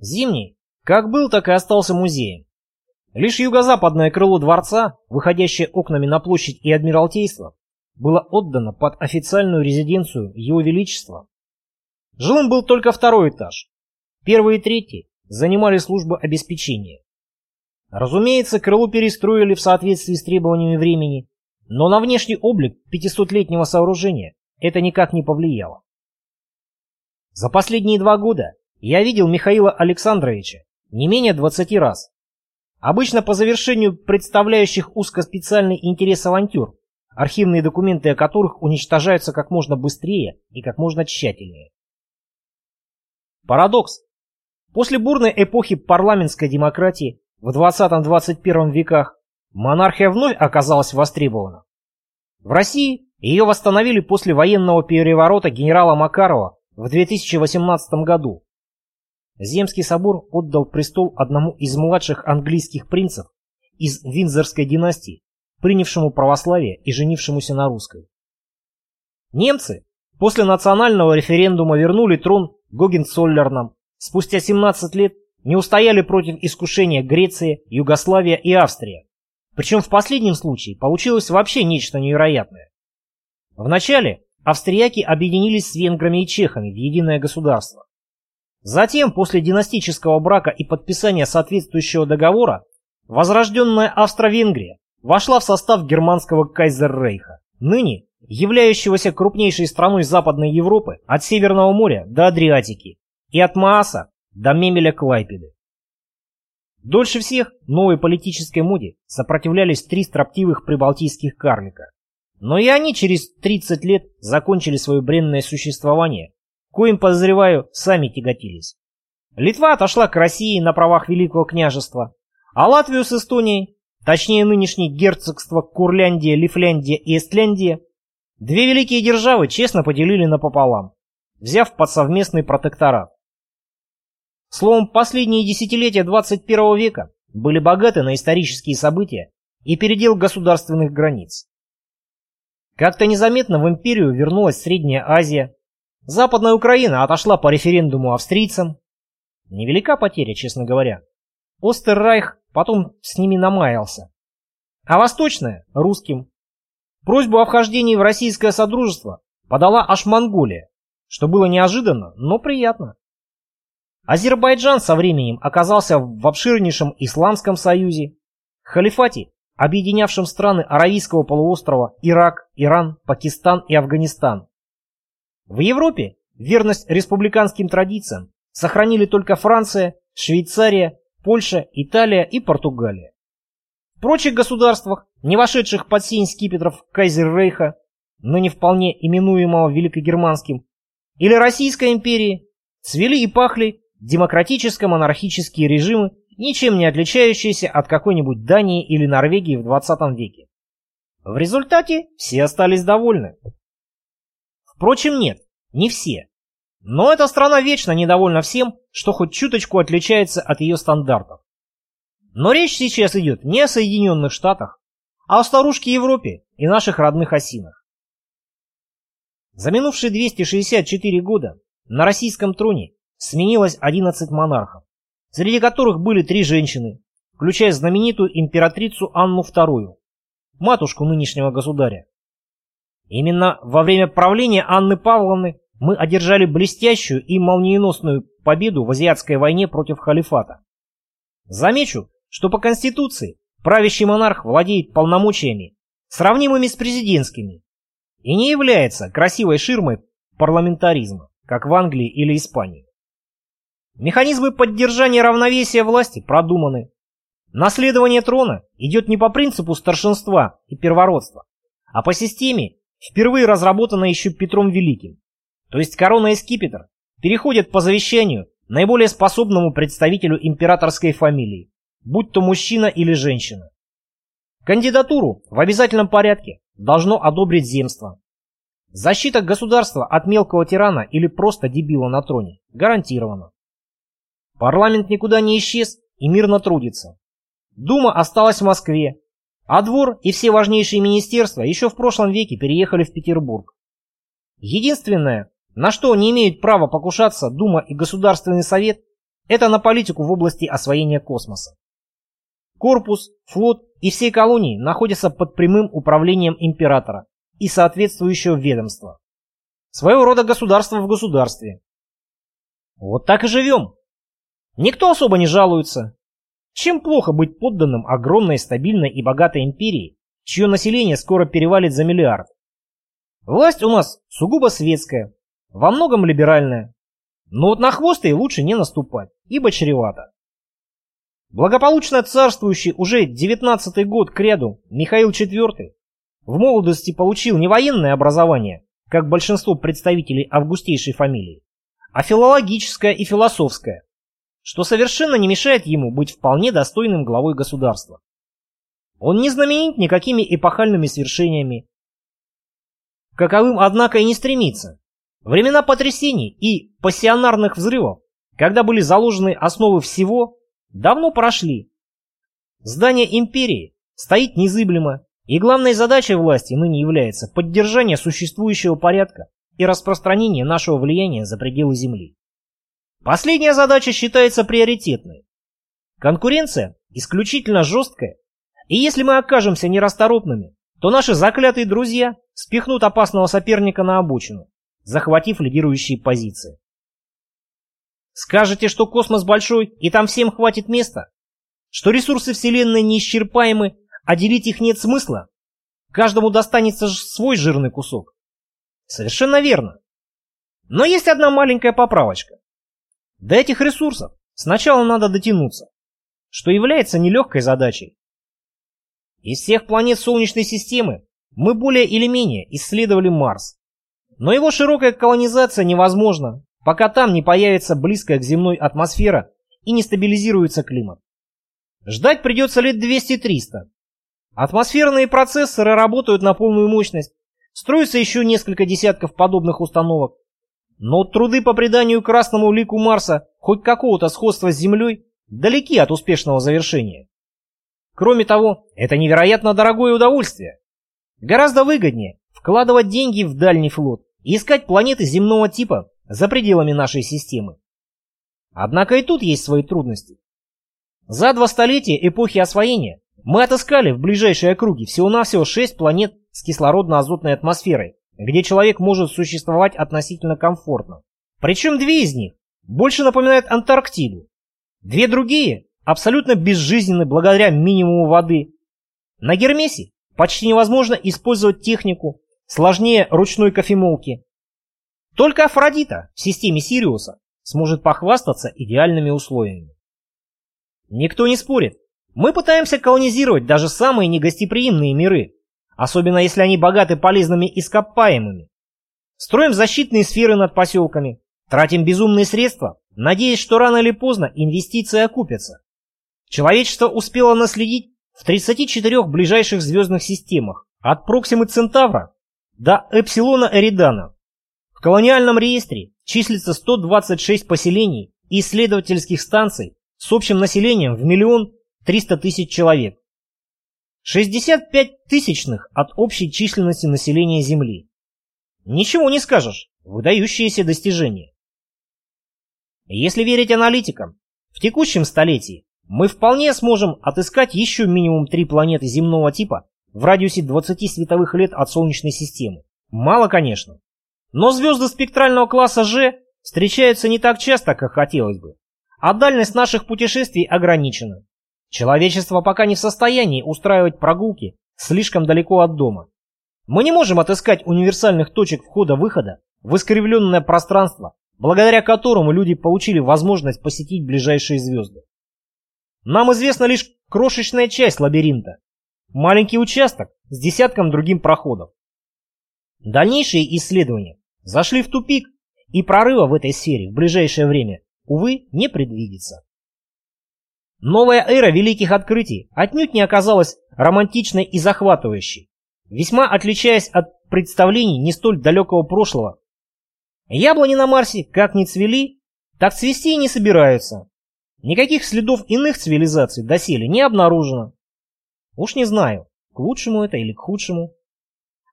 Зимний как был, так и остался музеем. Лишь юго-западное крыло дворца, выходящее окнами на площадь и Адмиралтейство, было отдано под официальную резиденцию Его Величества. Жилым был только второй этаж. Первый и третий занимали службы обеспечения. Разумеется, крыло перестроили в соответствии с требованиями времени, но на внешний облик 500-летнего сооружения это никак не повлияло. За последние два года я видел Михаила Александровича не менее 20 раз. Обычно по завершению представляющих узкоспециальный интерес авантюр, архивные документы о которых уничтожаются как можно быстрее и как можно тщательнее. Парадокс. После бурной эпохи парламентской демократии в 20-21 веках монархия вновь оказалась востребована. В России ее восстановили после военного переворота генерала Макарова в 2018 году. Земский собор отдал престол одному из младших английских принцев из Виндзорской династии, принявшему православие и женившемуся на русской. Немцы после национального референдума вернули трон Гогенцоллернам. Спустя 17 лет не устояли против искушения Греция, Югославия и Австрия. Причем в последнем случае получилось вообще нечто невероятное. Вначале австрияки объединились с венграми и чехами в единое государство. Затем, после династического брака и подписания соответствующего договора, возрожденная Австро-Венгрия вошла в состав германского кайзеррейха, ныне являющегося крупнейшей страной Западной Европы от Северного моря до Адриатики и от Мааса до Мемеля Клайпеды. Дольше всех новой политической моде сопротивлялись три строптивых прибалтийских карлика. Но и они через 30 лет закончили свое бренное существование, коим, подозреваю, сами тяготились. Литва отошла к России на правах Великого княжества, а Латвию с Эстонией, точнее нынешнее герцогство Курляндия, Лифляндия и Эстляндия, две великие державы честно поделили напополам, взяв под совместный протекторат. Словом, последние десятилетия 21 века были богаты на исторические события и передел государственных границ. Как-то незаметно в империю вернулась Средняя Азия, Западная Украина отошла по референдуму австрийцам. Невелика потеря, честно говоря. Остеррайх потом с ними намаялся. А Восточная – русским. Просьбу о вхождении в российское содружество подала аж Монголия, что было неожиданно, но приятно. Азербайджан со временем оказался в обширнейшем Исламском союзе, халифате, объединявшем страны Аравийского полуострова Ирак, Иран, Пакистан и Афганистан. В Европе верность республиканским традициям сохранили только Франция, Швейцария, Польша, Италия и Португалия. В прочих государствах, не вошедших под сень скипетров Кайзеррейха, но не вполне именуемого Великогерманским, или Российской империи, цвели и пахли демократическо-монархические режимы, ничем не отличающиеся от какой-нибудь Дании или Норвегии в 20 веке. В результате все остались довольны. Впрочем, нет, не все. Но эта страна вечно недовольна всем, что хоть чуточку отличается от ее стандартов. Но речь сейчас идет не о Соединенных Штатах, а о старушке Европе и наших родных осинах. За минувшие 264 года на российском троне сменилось 11 монархов, среди которых были три женщины, включая знаменитую императрицу Анну II, матушку нынешнего государя. Именно во время правления Анны Павловны мы одержали блестящую и молниеносную победу в Азиатской войне против халифата. Замечу, что по Конституции правящий монарх владеет полномочиями, сравнимыми с президентскими, и не является красивой ширмой парламентаризма, как в Англии или Испании. Механизмы поддержания равновесия власти продуманы. Наследование трона идет не по принципу старшинства и первородства, а по системе, впервые разработанной еще Петром Великим. То есть корона и скипетр переходят по завещанию наиболее способному представителю императорской фамилии, будь то мужчина или женщина. Кандидатуру в обязательном порядке должно одобрить земство. Защита государства от мелкого тирана или просто дебила на троне гарантирована. Парламент никуда не исчез и мирно трудится. Дума осталась в Москве, а двор и все важнейшие министерства еще в прошлом веке переехали в Петербург. Единственное, на что не имеют права покушаться Дума и Государственный Совет, это на политику в области освоения космоса. Корпус, флот и все колонии находятся под прямым управлением императора и соответствующего ведомства. Своего рода государство в государстве. Вот так и живем. Никто особо не жалуется. Чем плохо быть подданным огромной, стабильной и богатой империи, чье население скоро перевалит за миллиард? Власть у нас сугубо светская, во многом либеральная. Но вот на хвост ей лучше не наступать, ибо чревато. Благополучно царствующий уже девятнадцатый год к ряду Михаил IV в молодости получил не военное образование, как большинство представителей августейшей фамилии, а филологическое и философское, что совершенно не мешает ему быть вполне достойным главой государства. Он не знаменит никакими эпохальными свершениями, каковым, однако, и не стремится. Времена потрясений и пассионарных взрывов, когда были заложены основы всего, давно прошли. Здание империи стоит незыблемо, и главной задачей власти ныне является поддержание существующего порядка и распространение нашего влияния за пределы Земли. Последняя задача считается приоритетной. Конкуренция исключительно жесткая, и если мы окажемся нерасторопными, то наши заклятые друзья спихнут опасного соперника на обочину, захватив лидирующие позиции. Скажете, что космос большой и там всем хватит места? Что ресурсы Вселенной неисчерпаемы, а делить их нет смысла? Каждому достанется свой жирный кусок. Совершенно верно. Но есть одна маленькая поправочка. До этих ресурсов сначала надо дотянуться, что является нелегкой задачей. Из всех планет Солнечной системы мы более или менее исследовали Марс. Но его широкая колонизация невозможна, пока там не появится близкая к земной атмосфера и не стабилизируется климат. Ждать придется лет 200-300. Атмосферные процессоры работают на полную мощность, строится еще несколько десятков подобных установок. Но труды по приданию красному лику Марса хоть какого-то сходства с Землей далеки от успешного завершения. Кроме того, это невероятно дорогое удовольствие. Гораздо выгоднее вкладывать деньги в дальний флот и искать планеты земного типа за пределами нашей системы. Однако и тут есть свои трудности. За два столетия эпохи освоения мы отыскали в ближайшей округе всего-навсего шесть планет с кислородно-азотной атмосферой, где человек может существовать относительно комфортно. Причем две из них больше напоминают Антарктиду. Две другие абсолютно безжизненны благодаря минимуму воды. На Гермесе почти невозможно использовать технику, сложнее ручной кофемолки. Только Афродита в системе Сириуса сможет похвастаться идеальными условиями. Никто не спорит. Мы пытаемся колонизировать даже самые негостеприимные миры, особенно если они богаты полезными ископаемыми. Строим защитные сферы над поселками, тратим безумные средства, надеясь, что рано или поздно инвестиции окупятся. Человечество успело наследить в 34 ближайших звездных системах, от Проксимы Центавра до Эпсилона Эридана. В колониальном реестре числится 126 поселений и исследовательских станций с общим населением в миллион триста тысяч человек. 65 тысячных от общей численности населения Земли. Ничего не скажешь, выдающиеся достижения. Если верить аналитикам, в текущем столетии мы вполне сможем отыскать еще минимум три планеты земного типа в радиусе 20 световых лет от Солнечной системы. Мало, конечно. Но звезды спектрального класса G встречаются не так часто, как хотелось бы, а дальность наших путешествий ограничена. Человечество пока не в состоянии устраивать прогулки слишком далеко от дома. Мы не можем отыскать универсальных точек входа-выхода в искривленное пространство, благодаря которому люди получили возможность посетить ближайшие звезды. Нам известна лишь крошечная часть лабиринта. Маленький участок с десятком другим проходов. Дальнейшие исследования зашли в тупик, и прорыва в этой сфере в ближайшее время, увы, не предвидится. Новая эра великих открытий отнюдь не оказалась романтичной и захватывающей, весьма отличаясь от представлений не столь далекого прошлого. Яблони на Марсе как не цвели, так цвести и не собираются. Никаких следов иных цивилизаций доселе не обнаружено. Уж не знаю, к лучшему это или к худшему.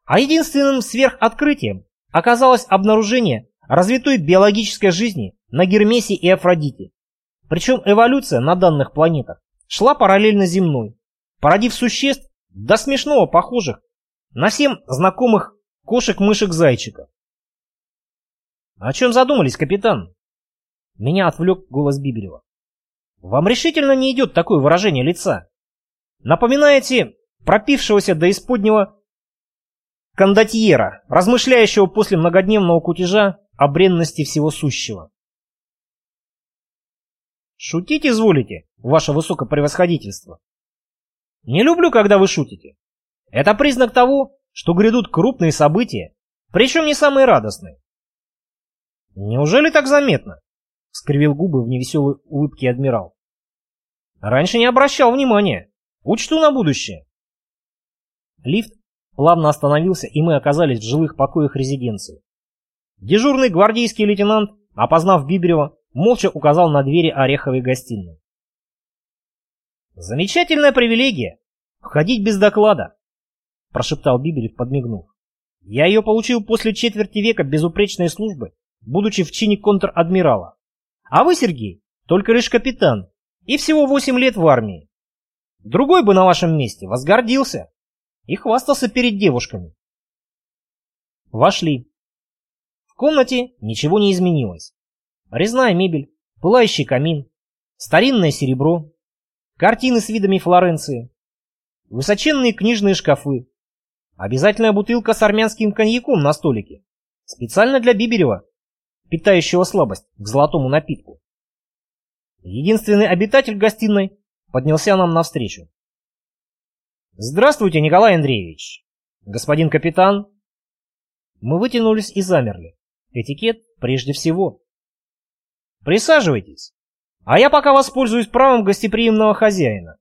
А единственным сверхоткрытием оказалось обнаружение развитой биологической жизни на Гермесе и Афродите. Причем эволюция на данных планетах шла параллельно земной, породив существ до смешного похожих на всем знакомых кошек-мышек-зайчиков. «О чем задумались, капитан?» Меня отвлек голос Биберева. «Вам решительно не идет такое выражение лица. Напоминаете пропившегося до исподнего кондотьера, размышляющего после многодневного кутежа о бренности всего сущего. Шутить изволите, ваше высокопревосходительство? Не люблю, когда вы шутите. Это признак того, что грядут крупные события, причем не самые радостные. Неужели так заметно? Скривил губы в невеселой улыбке адмирал. Раньше не обращал внимания. Учту на будущее. Лифт плавно остановился, и мы оказались в жилых покоях резиденции. Дежурный гвардейский лейтенант, опознав Биберева, молча указал на двери ореховой гостиной. «Замечательная привилегия — входить без доклада», — прошептал Биберев, подмигнув. «Я ее получил после четверти века безупречной службы, будучи в чине контр-адмирала. А вы, Сергей, только лишь капитан, и всего восемь лет в армии. Другой бы на вашем месте возгордился и хвастался перед девушками». Вошли. В комнате ничего не изменилось. Резная мебель, пылающий камин, старинное серебро, картины с видами Флоренции, высоченные книжные шкафы, обязательная бутылка с армянским коньяком на столике, специально для Биберева, питающего слабость к золотому напитку. Единственный обитатель гостиной поднялся нам навстречу. «Здравствуйте, Николай Андреевич! Господин капитан!» Мы вытянулись и замерли. Этикет прежде всего. Присаживайтесь, а я пока воспользуюсь правом гостеприимного хозяина.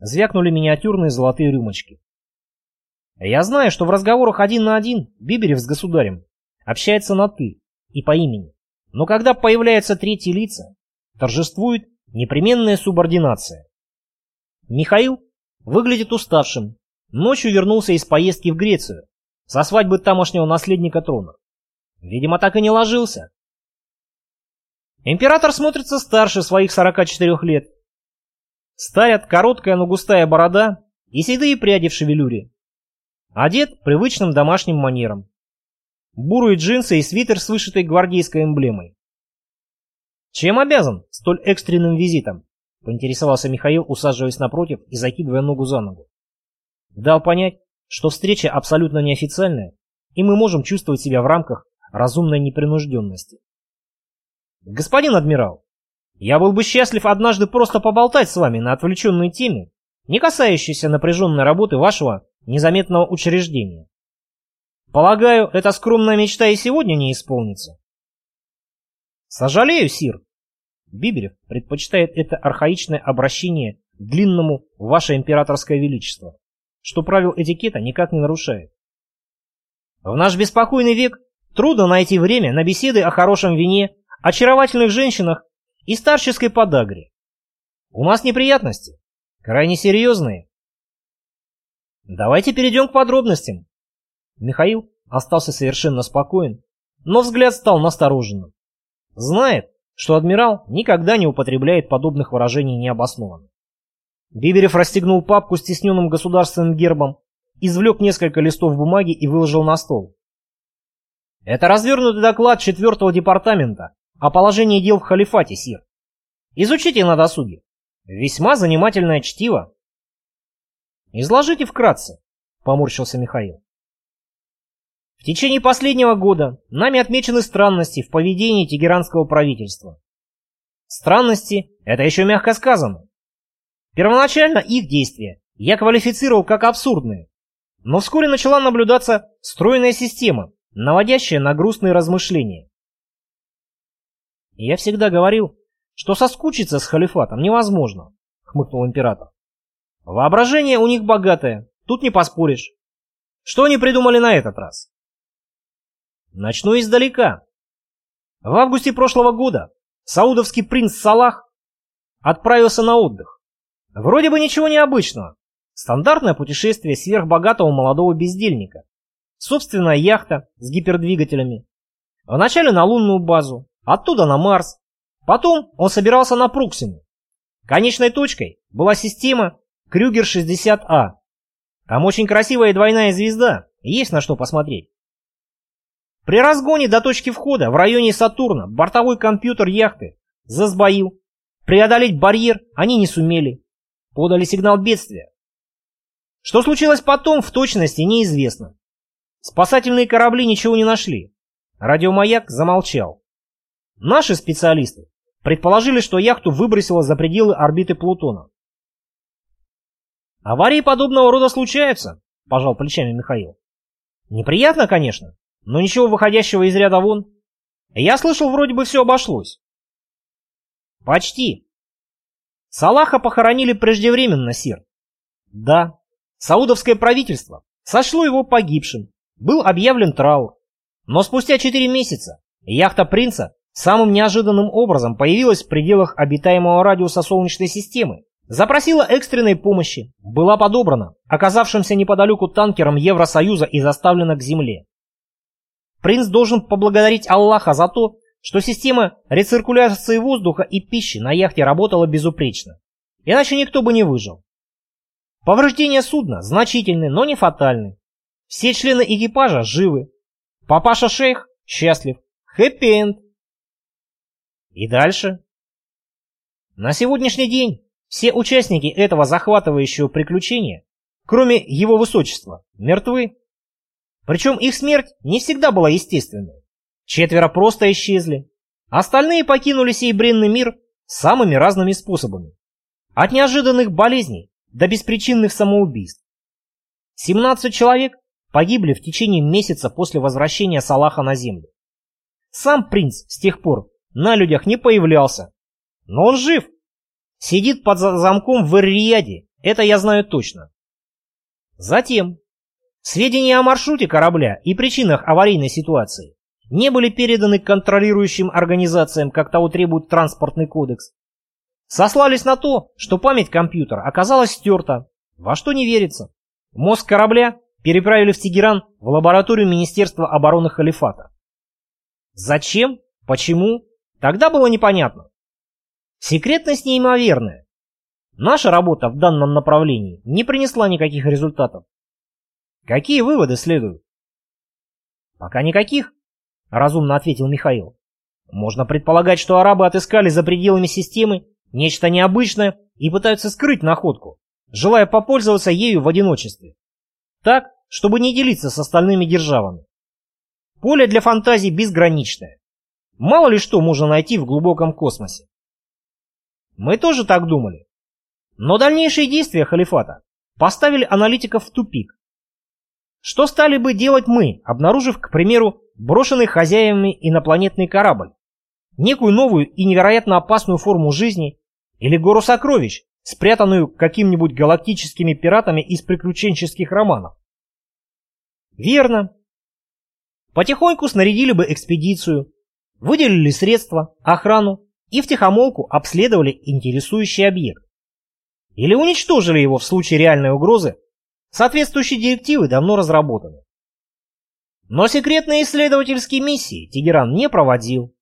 Звякнули миниатюрные золотые рюмочки. Я знаю, что в разговорах один на один Биберев с государем общается на «ты» и по имени. Но когда появляются третьи лица, торжествует непременная субординация. Михаил выглядит уставшим. Ночью вернулся из поездки в Грецию со свадьбы тамошнего наследника трона. Видимо, так и не ложился. Император смотрится старше своих 44 лет. Старят короткая, но густая борода и седые пряди в шевелюре. Одет привычным домашним манером. Бурые джинсы и свитер с вышитой гвардейской эмблемой. «Чем обязан столь экстренным визитом?» — поинтересовался Михаил, усаживаясь напротив и закидывая ногу за ногу. Дал понять, что встреча абсолютно неофициальная, и мы можем чувствовать себя в рамках разумной непринужденности. «Господин адмирал, я был бы счастлив однажды просто поболтать с вами на отвлеченной теме, не касающейся напряженной работы вашего незаметного учреждения. Полагаю, эта скромная мечта и сегодня не исполнится?» «Сожалею, сир». Биберев предпочитает это архаичное обращение длинному «Ваше императорское величество», что правил этикета никак не нарушает. В наш беспокойный век трудно найти время на беседы о хорошем вине очаровательных женщинах и старческой подагре. У нас неприятности, крайне серьезные. Давайте перейдем к подробностям. Михаил остался совершенно спокоен, но взгляд стал настороженным. Знает, что адмирал никогда не употребляет подобных выражений необоснованно. Биберев расстегнул папку с тесненным государственным гербом, извлек несколько листов бумаги и выложил на стол. Это развернутый доклад четвертого департамента о положении дел в халифате, сир. Изучите на досуге. Весьма занимательное чтиво. Изложите вкратце, поморщился Михаил. В течение последнего года нами отмечены странности в поведении тегеранского правительства. Странности – это еще мягко сказано. Первоначально их действия я квалифицировал как абсурдные, но вскоре начала наблюдаться стройная система, наводящая на грустные размышления. «Я всегда говорил, что соскучиться с халифатом невозможно», — хмыкнул император. «Воображение у них богатое, тут не поспоришь. Что они придумали на этот раз?» «Начну издалека. В августе прошлого года саудовский принц Салах отправился на отдых. Вроде бы ничего необычного. Стандартное путешествие сверхбогатого молодого бездельника. Собственная яхта с гипердвигателями. Вначале на лунную базу, Оттуда на Марс, Потом он собирался на Проксиму. Конечной точкой была система Крюгер-60А. Там очень красивая двойная звезда, есть на что посмотреть. При разгоне до точки входа в районе Сатурна бортовой компьютер яхты засбоил. Преодолеть барьер они не сумели. Подали сигнал бедствия. Что случилось потом, в точности неизвестно. Спасательные корабли ничего не нашли. Радиомаяк замолчал. Наши специалисты предположили, что яхту выбросило за пределы орбиты Плутона. «Аварии подобного рода случаются», — пожал плечами Михаил. «Неприятно, конечно, но ничего выходящего из ряда вон. Я слышал, вроде бы все обошлось». «Почти. Салаха похоронили преждевременно, сир». «Да, саудовское правительство сошло его погибшим. Был объявлен траур. Но спустя четыре месяца яхта принца самым неожиданным образом появилась в пределах обитаемого радиуса Солнечной системы. Запросила экстренной помощи, была подобрана оказавшимся неподалеку танкером Евросоюза и заставлена к земле. Принц должен поблагодарить Аллаха за то, что система рециркуляции воздуха и пищи на яхте работала безупречно. Иначе никто бы не выжил. Повреждения судна значительны, но не фатальны. Все члены экипажа живы. Папаша-шейх счастлив. Хэппи-энд. И дальше? На сегодняшний день все участники этого захватывающего приключения, кроме его высочества, мертвы. Причем их смерть не всегда была естественной. Четверо просто исчезли. Остальные покинули сей бренный мир самыми разными способами. От неожиданных болезней до беспричинных самоубийств. 17 человек погибли в течение месяца после возвращения Салаха на землю. Сам принц с тех пор на людях не появлялся. Но он жив. Сидит под замком в эр это я знаю точно. Затем, сведения о маршруте корабля и причинах аварийной ситуации не были переданы контролирующим организациям, как того требует транспортный кодекс. Сослались на то, что память компьютера оказалась стерта, во что не верится. Мозг корабля переправили в Тегеран в лабораторию Министерства обороны Халифата. Зачем? Почему? Тогда было непонятно. Секретность неимоверная. Наша работа в данном направлении не принесла никаких результатов. Какие выводы следуют? Пока никаких, разумно ответил Михаил. Можно предполагать, что арабы отыскали за пределами системы нечто необычное и пытаются скрыть находку, желая попользоваться ею в одиночестве. Так, чтобы не делиться с остальными державами. Поле для фантазий безграничное. Мало ли что можно найти в глубоком космосе. Мы тоже так думали. Но дальнейшие действия халифата поставили аналитиков в тупик. Что стали бы делать мы, обнаружив, к примеру, брошенный хозяевами инопланетный корабль, некую новую и невероятно опасную форму жизни или гору сокровищ, спрятанную какими-нибудь галактическими пиратами из приключенческих романов? Верно. Потихоньку снарядили бы экспедицию, выделили средства, охрану и втихомолку обследовали интересующий объект. Или уничтожили его в случае реальной угрозы, соответствующие директивы давно разработаны. Но секретные исследовательские миссии Тегеран не проводил.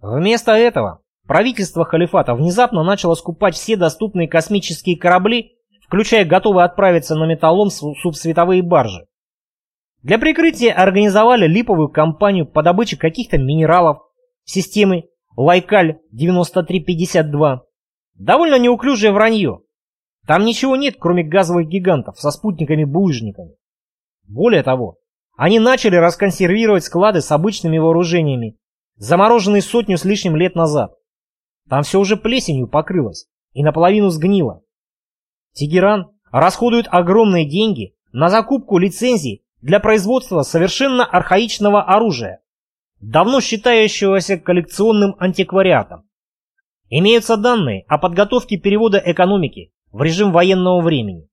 Вместо этого правительство халифата внезапно начало скупать все доступные космические корабли, включая готовые отправиться на металлом субсветовые баржи. Для прикрытия организовали липовую кампанию по добыче каких-то минералов, системы Лайкаль-9352. Довольно неуклюжее вранье. Там ничего нет, кроме газовых гигантов со спутниками-булыжниками. Более того, они начали расконсервировать склады с обычными вооружениями, замороженные сотню с лишним лет назад. Там все уже плесенью покрылось и наполовину сгнило. Тегеран расходует огромные деньги на закупку лицензий для производства совершенно архаичного оружия, давно считающегося коллекционным антиквариатом. Имеются данные о подготовке перевода экономики в режим военного времени.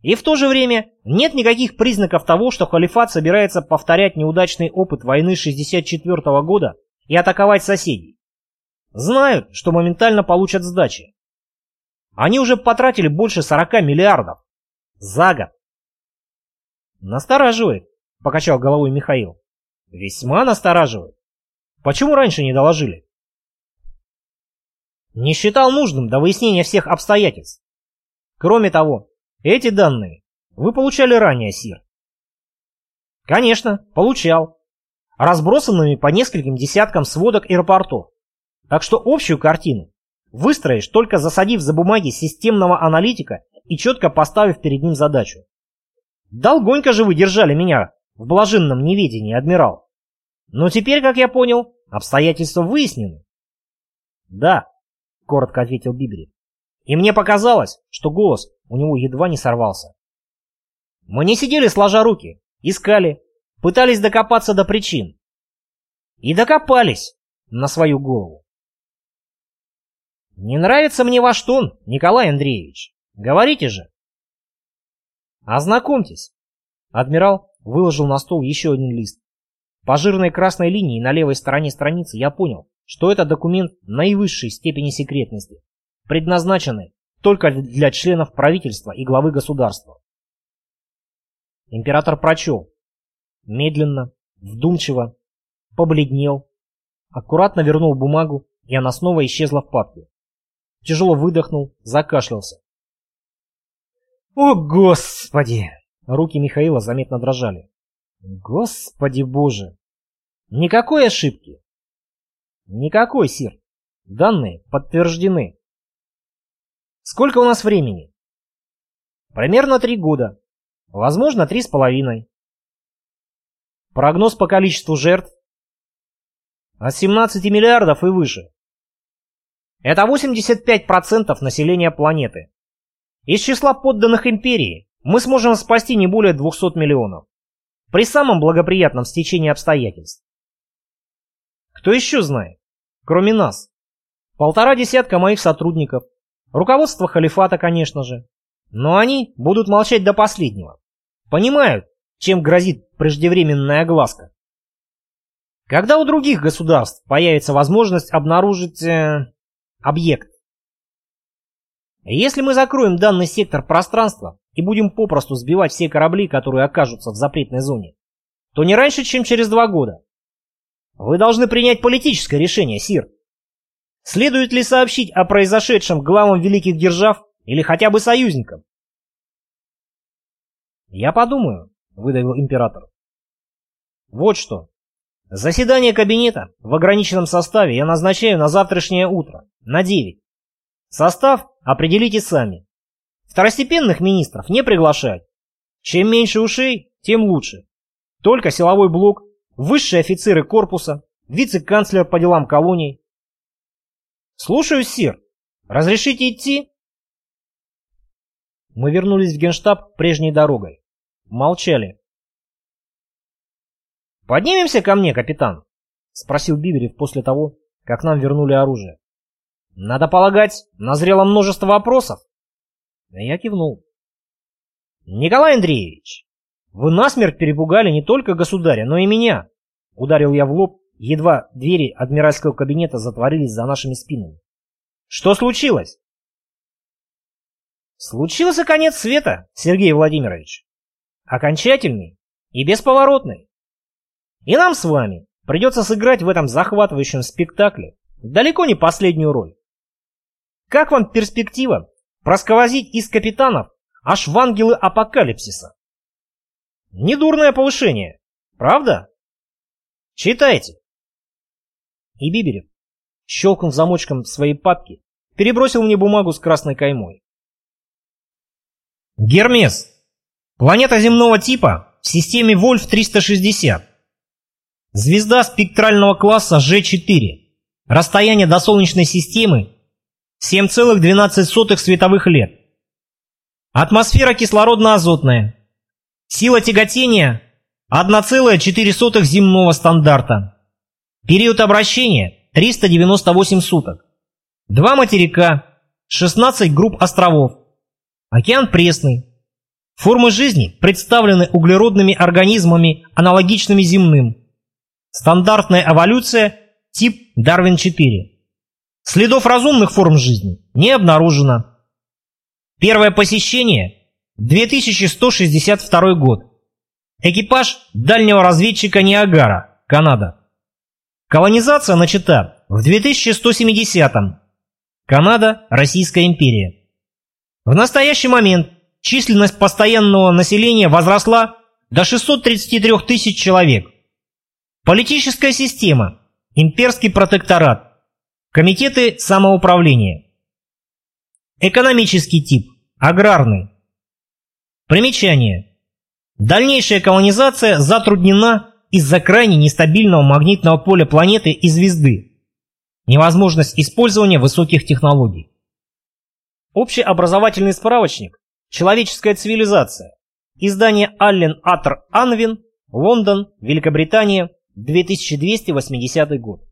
И в то же время нет никаких признаков того, что халифат собирается повторять неудачный опыт войны 64 -го года и атаковать соседей. Знают, что моментально получат сдачи. Они уже потратили больше 40 миллиардов. За год. Настораживает, покачал головой Михаил. Весьма настораживает. Почему раньше не доложили? не считал нужным до выяснения всех обстоятельств. Кроме того, эти данные вы получали ранее, Сир. Конечно, получал. Разбросанными по нескольким десяткам сводок и рапортов. Так что общую картину выстроишь, только засадив за бумаги системного аналитика и четко поставив перед ним задачу. Долгонько же вы держали меня в блаженном неведении, адмирал. Но теперь, как я понял, обстоятельства выяснены. Да, коротко ответил Бибери. И мне показалось, что голос у него едва не сорвался. Мы не сидели сложа руки, искали, пытались докопаться до причин. И докопались на свою голову. Не нравится мне ваш тон, Николай Андреевич. Говорите же. Ознакомьтесь. Адмирал выложил на стол еще один лист. По жирной красной линии на левой стороне страницы я понял, что это документ наивысшей степени секретности, предназначенный только для членов правительства и главы государства. Император прочел. Медленно, вдумчиво, побледнел, аккуратно вернул бумагу, и она снова исчезла в папке. Тяжело выдохнул, закашлялся. «О, Господи!» Руки Михаила заметно дрожали. «Господи Боже!» «Никакой ошибки!» «Никакой, Сир. Данные подтверждены». «Сколько у нас времени?» «Примерно три года. Возможно, три с половиной». «Прогноз по количеству жертв?» «От 17 миллиардов и выше». «Это 85% населения планеты. Из числа подданных империи мы сможем спасти не более 200 миллионов. При самом благоприятном стечении обстоятельств. Кто еще знает? Кроме нас. Полтора десятка моих сотрудников. Руководство халифата, конечно же. Но они будут молчать до последнего. Понимают, чем грозит преждевременная огласка. Когда у других государств появится возможность обнаружить э, объект, если мы закроем данный сектор пространства и будем попросту сбивать все корабли, которые окажутся в запретной зоне, то не раньше, чем через два года. Вы должны принять политическое решение, Сир. Следует ли сообщить о произошедшем главам великих держав или хотя бы союзникам? «Я подумаю», — выдавил император. «Вот что. Заседание кабинета в ограниченном составе я назначаю на завтрашнее утро, на 9. Состав определите сами. Второстепенных министров не приглашать. Чем меньше ушей, тем лучше. Только силовой блок, высшие офицеры корпуса, вице-канцлер по делам колоний. Слушаюсь, сир. Разрешите идти? Мы вернулись в генштаб прежней дорогой. Молчали. «Поднимемся ко мне, капитан?» — спросил Биберев после того, как нам вернули оружие. Надо полагать, назрело множество вопросов. Я кивнул. Николай Андреевич, вы насмерть перепугали не только государя, но и меня. Ударил я в лоб, едва двери адмиральского кабинета затворились за нашими спинами. Что случилось? Случился конец света, Сергей Владимирович. Окончательный и бесповоротный. И нам с вами придется сыграть в этом захватывающем спектакле далеко не последнюю роль. Как вам перспектива просквозить из капитанов аж в ангелы апокалипсиса? Недурное повышение, правда? Читайте. И Биберев, щелкнув замочком своей папки, перебросил мне бумагу с красной каймой. Гермес. Планета земного типа в системе Вольф-360. Звезда спектрального класса G4. Расстояние до Солнечной системы 7,12 световых лет. Атмосфера кислородно-азотная. Сила тяготения 1,4 земного стандарта. Период обращения 398 суток. Два материка, 16 групп островов. Океан пресный. Формы жизни представлены углеродными организмами, аналогичными земным. Стандартная эволюция тип Дарвин-4. Следов разумных форм жизни не обнаружено. Первое посещение – 2162 год. Экипаж дальнего разведчика Ниагара, Канада. Колонизация начата в 2170-м. Канада, Российская империя. В настоящий момент численность постоянного населения возросла до 633 тысяч человек. Политическая система, имперский протекторат, комитеты самоуправления. Экономический тип, аграрный. Примечание. Дальнейшая колонизация затруднена из-за крайне нестабильного магнитного поля планеты и звезды. Невозможность использования высоких технологий. Общеобразовательный справочник «Человеческая цивилизация». Издание Аллен Атр Анвин, Лондон, Великобритания, 2280 год.